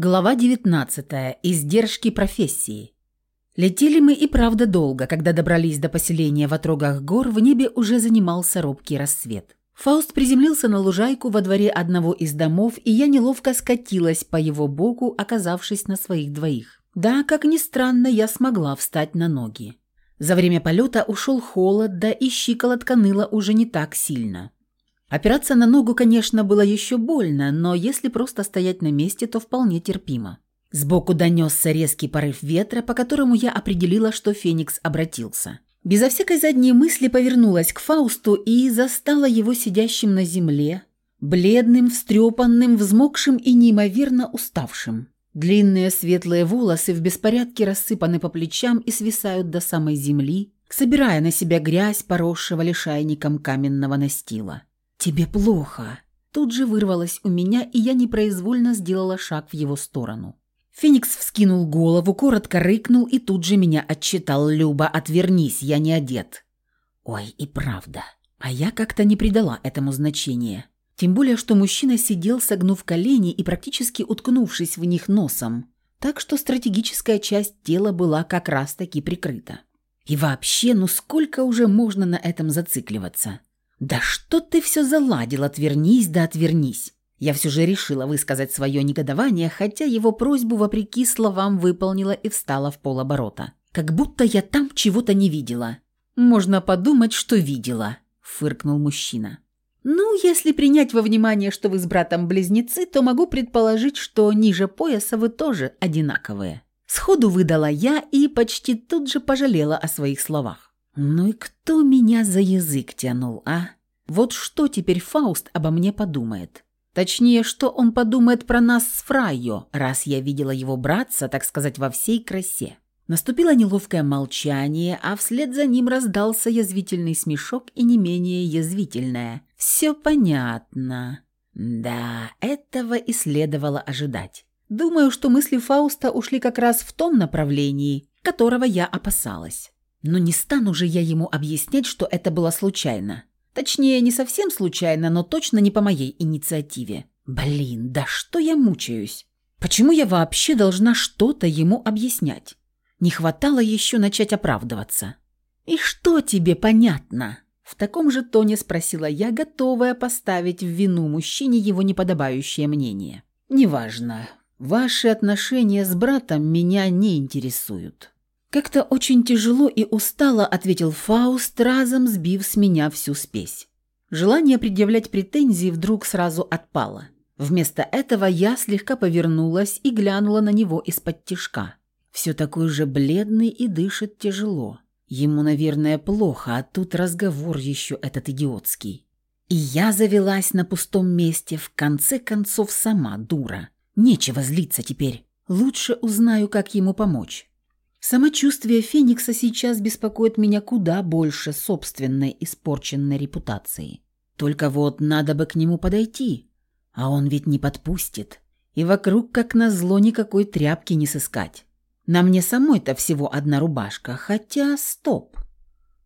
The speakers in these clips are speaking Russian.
Глава 19. Издержки профессии. Летели мы и правда долго. Когда добрались до поселения в отрогах гор, в небе уже занимался робкий рассвет. Фауст приземлился на лужайку во дворе одного из домов, и я неловко скатилась по его боку, оказавшись на своих двоих. Да, как ни странно, я смогла встать на ноги. За время полета ушел холод, да и щиколотка ныла уже не так сильно. Опираться на ногу, конечно, было еще больно, но если просто стоять на месте, то вполне терпимо. Сбоку донесся резкий порыв ветра, по которому я определила, что Феникс обратился. Безо всякой задней мысли повернулась к Фаусту и застала его сидящим на земле, бледным, встрепанным, взмокшим и неимоверно уставшим. Длинные светлые волосы в беспорядке рассыпаны по плечам и свисают до самой земли, собирая на себя грязь, поросшего лишайником каменного настила. «Тебе плохо!» Тут же вырвалось у меня, и я непроизвольно сделала шаг в его сторону. Феникс вскинул голову, коротко рыкнул и тут же меня отчитал. «Люба, отвернись, я не одет». Ой, и правда. А я как-то не придала этому значения. Тем более, что мужчина сидел, согнув колени и практически уткнувшись в них носом. Так что стратегическая часть тела была как раз-таки прикрыта. И вообще, ну сколько уже можно на этом зацикливаться? «Да что ты все заладил? Отвернись, да отвернись!» Я все же решила высказать свое негодование, хотя его просьбу, вопреки словам, выполнила и встала в полоборота. «Как будто я там чего-то не видела». «Можно подумать, что видела», – фыркнул мужчина. «Ну, если принять во внимание, что вы с братом близнецы, то могу предположить, что ниже пояса вы тоже одинаковые». Сходу выдала я и почти тут же пожалела о своих словах. «Ну и кто меня за язык тянул, а? Вот что теперь Фауст обо мне подумает? Точнее, что он подумает про нас с Фрайо, раз я видела его братца, так сказать, во всей красе». Наступило неловкое молчание, а вслед за ним раздался язвительный смешок и не менее язвительное. «Все понятно». Да, этого и следовало ожидать. Думаю, что мысли Фауста ушли как раз в том направлении, которого я опасалась. Но не стану же я ему объяснять, что это было случайно. Точнее, не совсем случайно, но точно не по моей инициативе. Блин, да что я мучаюсь? Почему я вообще должна что-то ему объяснять? Не хватало еще начать оправдываться. «И что тебе понятно?» В таком же тоне спросила я, готовая поставить в вину мужчине его неподобающее мнение. «Неважно. Ваши отношения с братом меня не интересуют. «Как-то очень тяжело и устало», — ответил Фауст, разом сбив с меня всю спесь. Желание предъявлять претензии вдруг сразу отпало. Вместо этого я слегка повернулась и глянула на него из-под тишка. Все такой же бледный и дышит тяжело. Ему, наверное, плохо, а тут разговор еще этот идиотский. И я завелась на пустом месте, в конце концов сама дура. Нечего злиться теперь. Лучше узнаю, как ему помочь. Самочувствие Феникса сейчас беспокоит меня куда больше собственной испорченной репутации. Только вот надо бы к нему подойти, а он ведь не подпустит. И вокруг, как назло, никакой тряпки не сыскать. На мне самой-то всего одна рубашка, хотя стоп.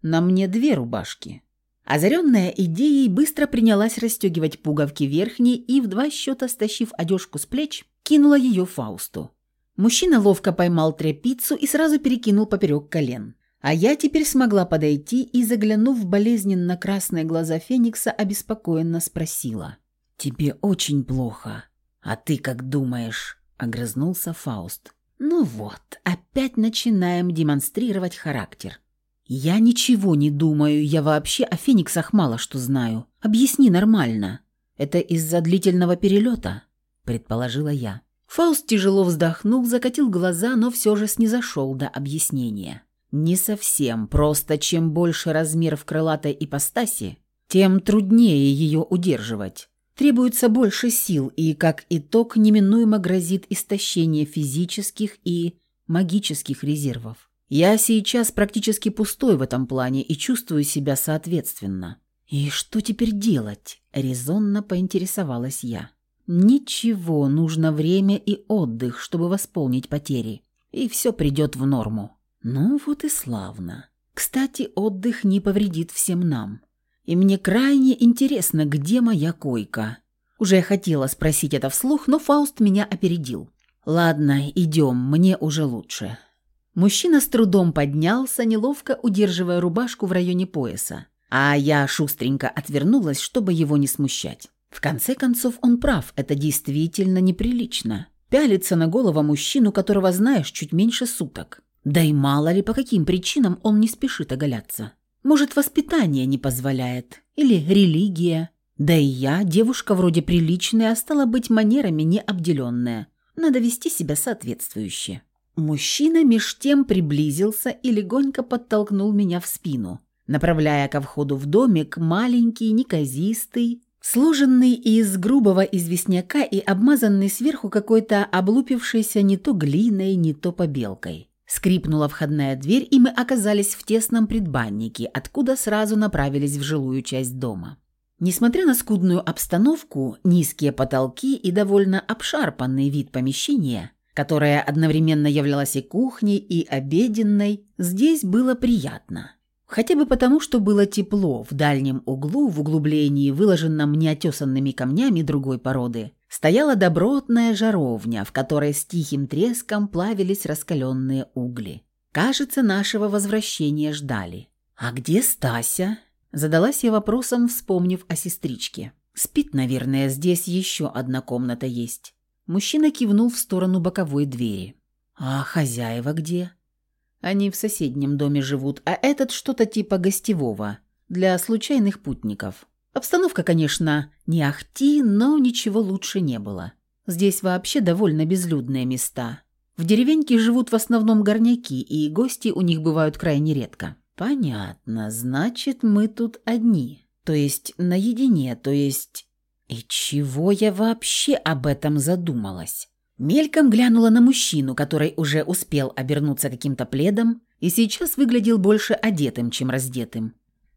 На мне две рубашки. Озаренная идеей быстро принялась расстегивать пуговки верхней и, в два счета стащив одежку с плеч, кинула ее Фаусту. Мужчина ловко поймал тряпицу и сразу перекинул поперек колен. А я теперь смогла подойти и, заглянув в болезненно красные глаза Феникса, обеспокоенно спросила. «Тебе очень плохо. А ты как думаешь?» – огрызнулся Фауст. «Ну вот, опять начинаем демонстрировать характер. Я ничего не думаю, я вообще о Фениксах мало что знаю. Объясни нормально. Это из-за длительного перелета?» – предположила я. Фауст тяжело вздохнул, закатил глаза, но все же снизошел до объяснения. Не совсем, просто чем больше размер в крылатой ипостаси, тем труднее ее удерживать. Требуется больше сил, и, как итог, неминуемо грозит истощение физических и магических резервов. Я сейчас практически пустой в этом плане и чувствую себя соответственно. «И что теперь делать?» – резонно поинтересовалась я. Ничего, нужно время и отдых, чтобы восполнить потери. И все придет в норму. Ну вот и славно. Кстати, отдых не повредит всем нам. И мне крайне интересно, где моя койка. Уже я хотела спросить это вслух, но Фауст меня опередил. «Ладно, идем, мне уже лучше». Мужчина с трудом поднялся, неловко удерживая рубашку в районе пояса, а я шустренько отвернулась, чтобы его не смущать. В конце концов, он прав, это действительно неприлично. Пялиться на голову мужчину, которого знаешь чуть меньше суток. Да и мало ли, по каким причинам он не спешит оголяться. Может, воспитание не позволяет. Или религия. Да и я, девушка вроде приличная, а стала быть манерами необделенная. Надо вести себя соответствующе. Мужчина меж тем приблизился и легонько подтолкнул меня в спину, направляя ко входу в домик маленький, неказистый, Сложенный из грубого известняка и обмазанный сверху какой-то облупившейся не то глиной, не то побелкой. Скрипнула входная дверь, и мы оказались в тесном предбаннике, откуда сразу направились в жилую часть дома. Несмотря на скудную обстановку, низкие потолки и довольно обшарпанный вид помещения, которое одновременно являлось и кухней, и обеденной, здесь было приятно. Хотя бы потому, что было тепло. В дальнем углу, в углублении, выложенном неотесанными камнями другой породы, стояла добротная жаровня, в которой с тихим треском плавились раскаленные угли. Кажется, нашего возвращения ждали. «А где Стася?» Задалась я вопросом, вспомнив о сестричке. «Спит, наверное, здесь еще одна комната есть». Мужчина кивнул в сторону боковой двери. «А хозяева где?» Они в соседнем доме живут, а этот что-то типа гостевого, для случайных путников. Обстановка, конечно, не ахти, но ничего лучше не было. Здесь вообще довольно безлюдные места. В деревеньке живут в основном горняки, и гости у них бывают крайне редко. Понятно, значит, мы тут одни. То есть наедине, то есть... И чего я вообще об этом задумалась? Мельком глянула на мужчину, который уже успел обернуться каким-то пледом и сейчас выглядел больше одетым, чем раздетым.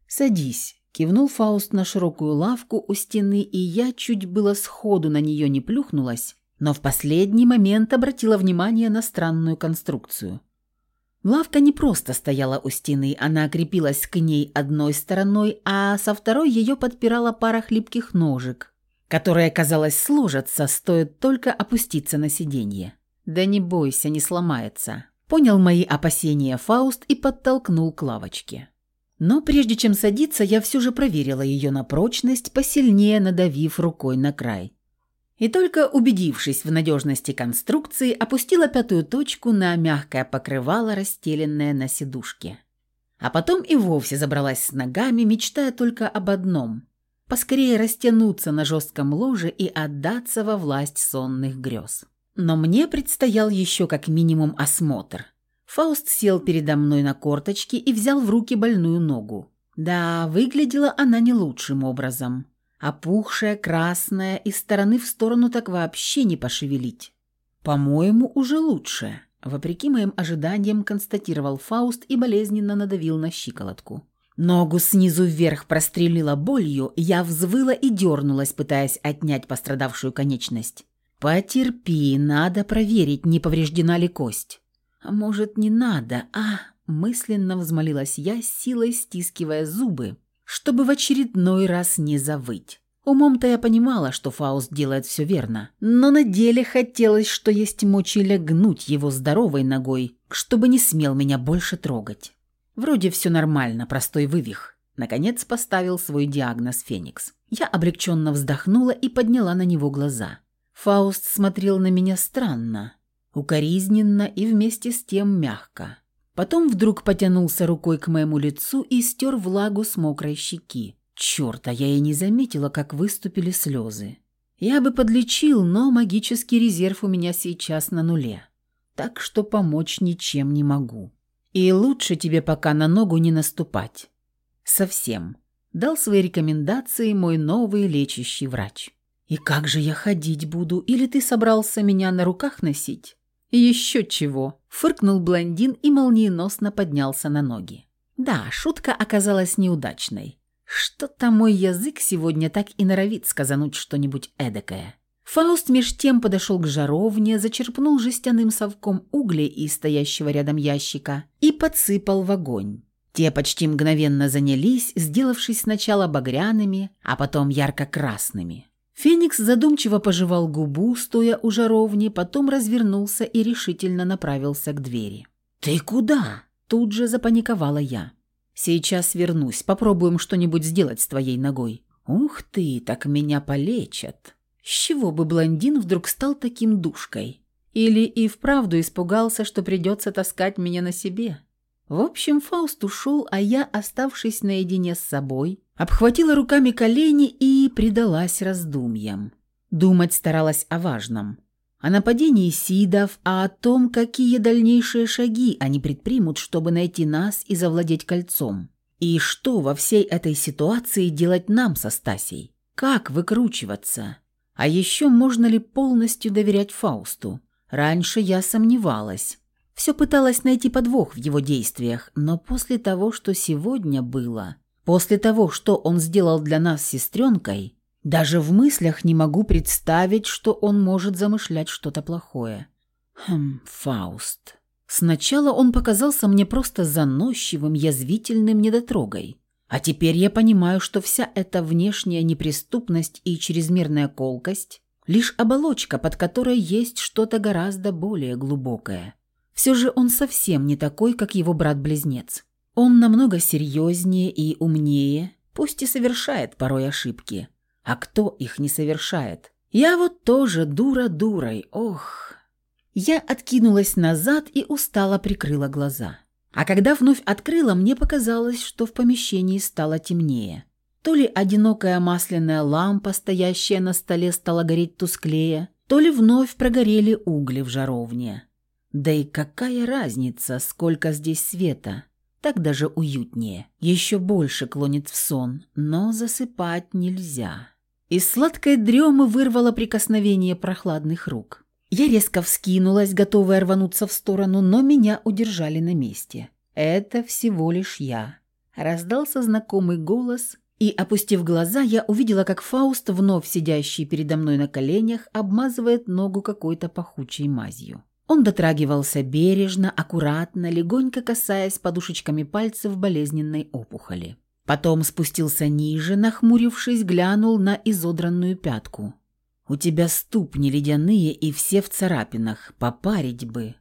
«Садись», – кивнул Фауст на широкую лавку у стены, и я чуть было сходу на нее не плюхнулась, но в последний момент обратила внимание на странную конструкцию. Лавка не просто стояла у стены, она крепилась к ней одной стороной, а со второй ее подпирала пара хлипких ножек – которые, казалось, сложатся, стоит только опуститься на сиденье. «Да не бойся, не сломается», – понял мои опасения Фауст и подтолкнул к лавочке. Но прежде чем садиться, я все же проверила ее на прочность, посильнее надавив рукой на край. И только убедившись в надежности конструкции, опустила пятую точку на мягкое покрывало, расстеленное на сидушке. А потом и вовсе забралась с ногами, мечтая только об одном поскорее растянуться на жестком ложе и отдаться во власть сонных грез. Но мне предстоял еще как минимум осмотр. Фауст сел передо мной на корточки и взял в руки больную ногу. Да, выглядела она не лучшим образом. Опухшая, красная, из стороны в сторону так вообще не пошевелить. «По-моему, уже лучше», – вопреки моим ожиданиям констатировал Фауст и болезненно надавил на щиколотку. Ногу снизу вверх прострелила болью, я взвыла и дернулась, пытаясь отнять пострадавшую конечность. «Потерпи, надо проверить, не повреждена ли кость». «А может, не надо, а...» – мысленно взмолилась я, силой стискивая зубы, чтобы в очередной раз не завыть. Умом-то я понимала, что Фауст делает все верно, но на деле хотелось, что есть мочи лягнуть его здоровой ногой, чтобы не смел меня больше трогать. Вроде все нормально, простой вывих. Наконец поставил свой диагноз Феникс. Я облегченно вздохнула и подняла на него глаза. Фауст смотрел на меня странно, укоризненно и вместе с тем мягко. Потом вдруг потянулся рукой к моему лицу и стер влагу с мокрой щеки. Черт, а я и не заметила, как выступили слезы. Я бы подлечил, но магический резерв у меня сейчас на нуле. Так что помочь ничем не могу. И лучше тебе пока на ногу не наступать. Совсем. Дал свои рекомендации мой новый лечащий врач. И как же я ходить буду? Или ты собрался меня на руках носить? Еще чего. Фыркнул блондин и молниеносно поднялся на ноги. Да, шутка оказалась неудачной. Что-то мой язык сегодня так и норовит сказануть что-нибудь эдакое. Фауст меж тем подошел к жаровне, зачерпнул жестяным совком угли из стоящего рядом ящика и подсыпал в огонь. Те почти мгновенно занялись, сделавшись сначала багряными, а потом ярко-красными. Феникс задумчиво пожевал губу, стоя у жаровни, потом развернулся и решительно направился к двери. «Ты куда?» – тут же запаниковала я. «Сейчас вернусь, попробуем что-нибудь сделать с твоей ногой». «Ух ты, так меня полечат!» С чего бы блондин вдруг стал таким душкой? Или и вправду испугался, что придется таскать меня на себе? В общем, Фауст ушел, а я, оставшись наедине с собой, обхватила руками колени и предалась раздумьям. Думать старалась о важном. О нападении Сидов, а о том, какие дальнейшие шаги они предпримут, чтобы найти нас и завладеть кольцом. И что во всей этой ситуации делать нам со Стасей? Как выкручиваться? А еще можно ли полностью доверять Фаусту? Раньше я сомневалась. Все пыталась найти подвох в его действиях, но после того, что сегодня было, после того, что он сделал для нас с сестренкой, даже в мыслях не могу представить, что он может замышлять что-то плохое. Хм, Фауст. Сначала он показался мне просто заносчивым, язвительным недотрогой. А теперь я понимаю, что вся эта внешняя неприступность и чрезмерная колкость – лишь оболочка, под которой есть что-то гораздо более глубокое. Все же он совсем не такой, как его брат-близнец. Он намного серьезнее и умнее, пусть и совершает порой ошибки. А кто их не совершает? Я вот тоже дура дурой, ох. Я откинулась назад и устало прикрыла глаза. А когда вновь открыла, мне показалось, что в помещении стало темнее. То ли одинокая масляная лампа, стоящая на столе, стала гореть тусклее, то ли вновь прогорели угли в жаровне. Да и какая разница, сколько здесь света? Так даже уютнее. Еще больше клонит в сон, но засыпать нельзя. Из сладкой дремы вырвало прикосновение прохладных рук. Я резко вскинулась, готовая рвануться в сторону, но меня удержали на месте. «Это всего лишь я». Раздался знакомый голос, и, опустив глаза, я увидела, как Фауст, вновь сидящий передо мной на коленях, обмазывает ногу какой-то пахучей мазью. Он дотрагивался бережно, аккуратно, легонько касаясь подушечками пальцев болезненной опухоли. Потом спустился ниже, нахмурившись, глянул на изодранную пятку. «У тебя ступни ледяные и все в царапинах, попарить бы».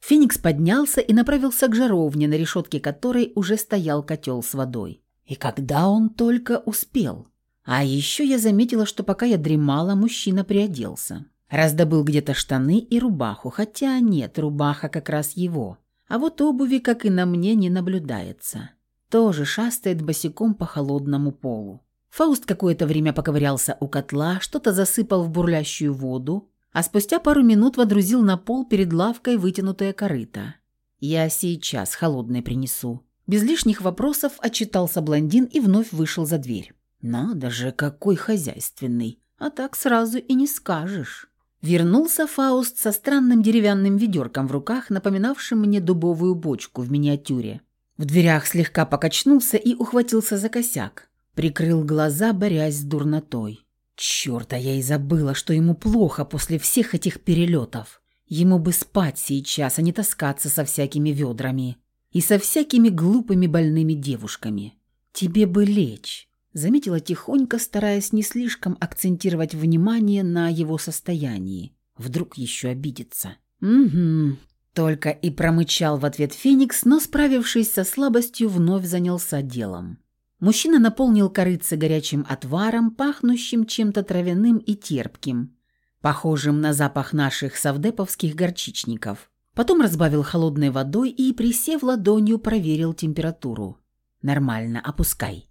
Феникс поднялся и направился к жаровне, на решетке которой уже стоял котел с водой. И когда он только успел. А еще я заметила, что пока я дремала, мужчина приоделся. Раздобыл где-то штаны и рубаху, хотя нет, рубаха как раз его. А вот обуви, как и на мне, не наблюдается. Тоже шастает босиком по холодному полу. Фауст какое-то время поковырялся у котла, что-то засыпал в бурлящую воду, а спустя пару минут водрузил на пол перед лавкой вытянутое корыто. «Я сейчас холодное принесу». Без лишних вопросов отчитался блондин и вновь вышел за дверь. «Надо же, какой хозяйственный! А так сразу и не скажешь». Вернулся Фауст со странным деревянным ведерком в руках, напоминавшим мне дубовую бочку в миниатюре. В дверях слегка покачнулся и ухватился за косяк. Прикрыл глаза, борясь с дурнотой. Черт, а я и забыла, что ему плохо после всех этих перелетов. Ему бы спать сейчас, а не таскаться со всякими ведрами. И со всякими глупыми больными девушками. Тебе бы лечь. Заметила тихонько, стараясь не слишком акцентировать внимание на его состоянии. Вдруг еще обидится. «Угу». Только и промычал в ответ Феникс, но, справившись со слабостью, вновь занялся делом. Мужчина наполнил корыце горячим отваром, пахнущим чем-то травяным и терпким, похожим на запах наших савдеповских горчичников. Потом разбавил холодной водой и, присев ладонью, проверил температуру. «Нормально, опускай»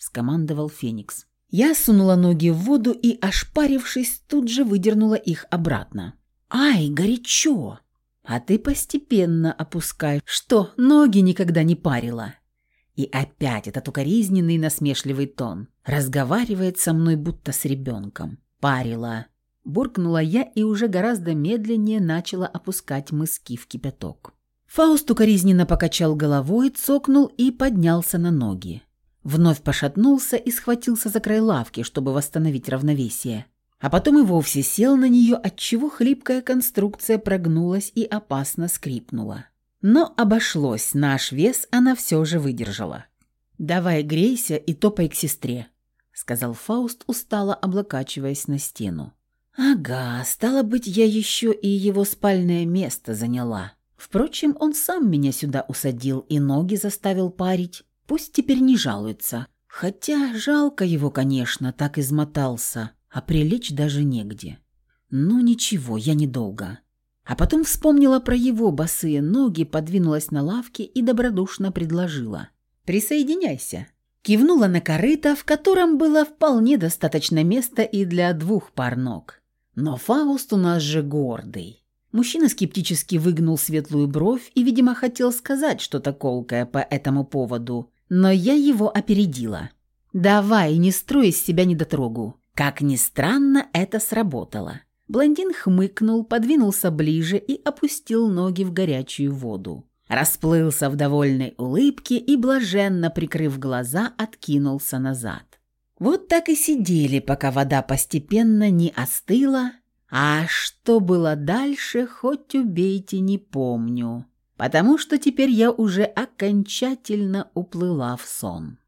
скомандовал Феникс. Я сунула ноги в воду и, ошпарившись, тут же выдернула их обратно. «Ай, горячо!» «А ты постепенно опускай. Что, ноги никогда не парила?» И опять этот укоризненный насмешливый тон. Разговаривает со мной, будто с ребенком. «Парила!» Буркнула я и уже гораздо медленнее начала опускать мыски в кипяток. Фауст укоризненно покачал головой, цокнул и поднялся на ноги. Вновь пошатнулся и схватился за край лавки, чтобы восстановить равновесие. А потом и вовсе сел на нее, отчего хлипкая конструкция прогнулась и опасно скрипнула. Но обошлось, наш вес она все же выдержала. «Давай грейся и топай к сестре», — сказал Фауст, устало облокачиваясь на стену. «Ага, стало быть, я еще и его спальное место заняла. Впрочем, он сам меня сюда усадил и ноги заставил парить. Пусть теперь не жалуется. Хотя жалко его, конечно, так измотался, а прилечь даже негде. Ну ничего, я недолго». А потом вспомнила про его босые ноги, подвинулась на лавке и добродушно предложила. «Присоединяйся». Кивнула на корыто, в котором было вполне достаточно места и для двух пар ног. Но Фауст у нас же гордый. Мужчина скептически выгнул светлую бровь и, видимо, хотел сказать что-то колкое по этому поводу, но я его опередила. «Давай, не строй из себя недотрогу». Как ни странно, это сработало. Блондин хмыкнул, подвинулся ближе и опустил ноги в горячую воду. Расплылся в довольной улыбке и, блаженно прикрыв глаза, откинулся назад. Вот так и сидели, пока вода постепенно не остыла, а что было дальше, хоть убейте, не помню, потому что теперь я уже окончательно уплыла в сон.